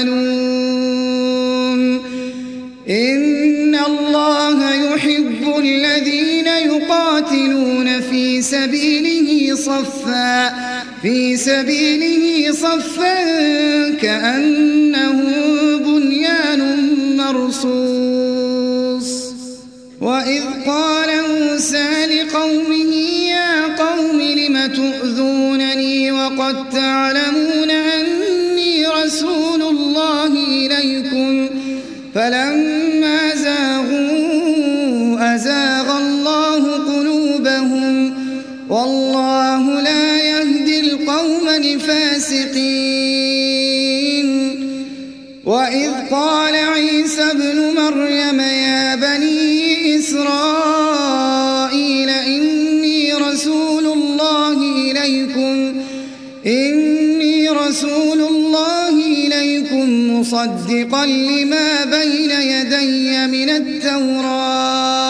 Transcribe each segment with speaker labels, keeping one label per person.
Speaker 1: تفعلون إن الله يحب الذين يقاتلون في سبيله صفا في سبيله صفا كأنه بنيان مرصوص. وإذ قال موسى لقومه يا قوم لم تؤذونني وقد تعلمون أزاغ الله قلوبهم والله لا يهدي القوم الفاسقين. وإذ قال عيسى ابن مريم يا بني إسرائيل إني رسول الله إليكم إني رسول الله إليكم مصدقا لما بين يدي من التوراة.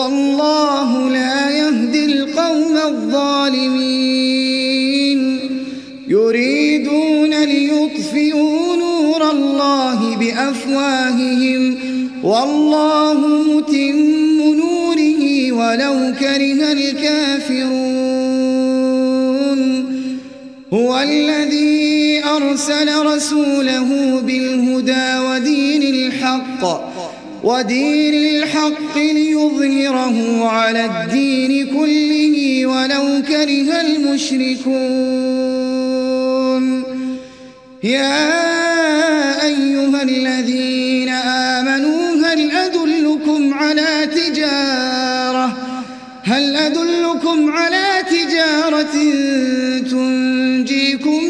Speaker 1: والله لا يهدي القوم الظالمين. يريدون ليطفئوا نور الله بأفواههم. والله متم نوره ولو كره الكافرون. هو الذي أرسل رسوله بالهدى ودين الحق. ودين الحق ليظهره على الدين كله ولو كره المشركون. يا أيها الذين آمنوا هل أدلكم على تجارة؟ هل أدلكم على تجارة تنجيكم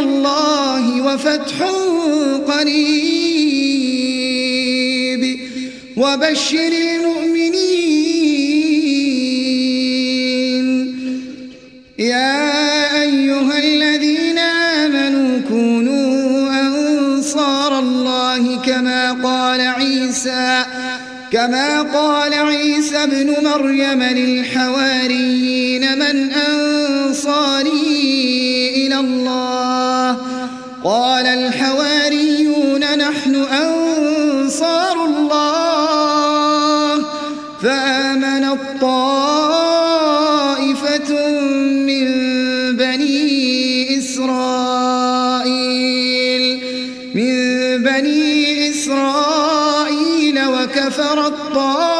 Speaker 1: الله وفتح قريب. وبشر المؤمنين. يا أيها الذين آمنوا كونوا أنصار الله كما قال عيسى كما قال عيسى ابن مريم للحواريين من أنصاري قال الحواريون نحن أنصار الله. فآمن الطائفة من بني إسرائيل من بني إسرائيل وكفر الطائفة